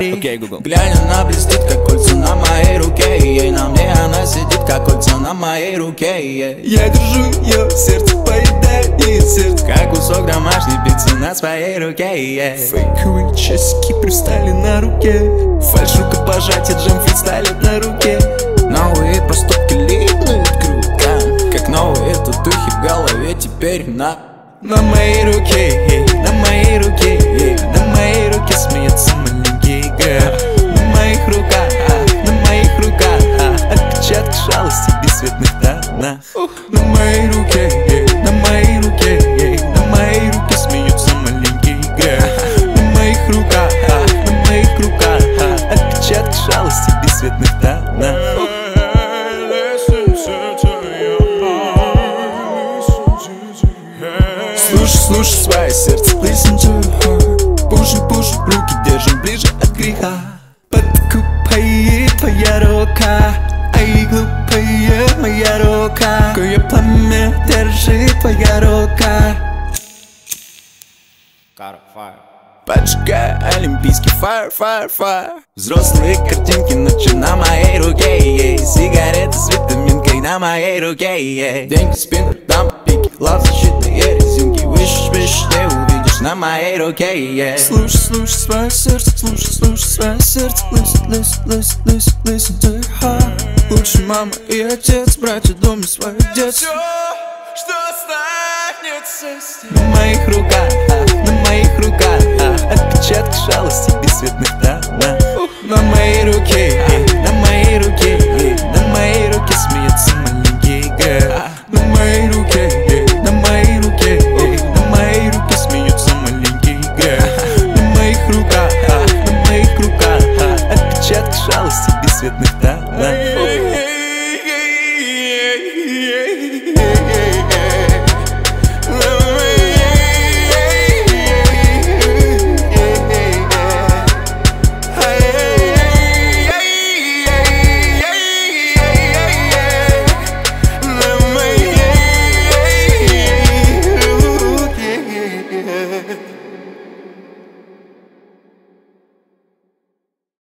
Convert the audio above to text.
говори Окей, Google. Глянь, она блестит, как кольца на моей руке Ей на мне она сидит, как кольца на моей руке yeah. Я держу ее, сердце поедает сердце Как кусок домашней пиццы на своей руке yeah. Фейковые часики пристали на руке Фальш рукопожатие, джем фристайлит на руке Новые поступки липнут кругом Как новые татухи в голове теперь на На моей руке, ей, Слушай, свое сердце, listen to heart Пушим, пушим, руки держим ближе от греха. Подкупает твоя рука Ай, глупая моя рука. Какое пламя держит твоя рука. Поджигая олимпийский fire, fire, fire Взрослые картинки ночи на моей руке. Сигареты с витаминкой на моей руке. Деньги спин, там руке ей. Слушай, слушай свое сердце, слушай, слушай свое сердце. Listen, listen, listen, listen, listen to your heart Лучше мама и отец, братья, доме свое детство. Что останется На моих руках, sit next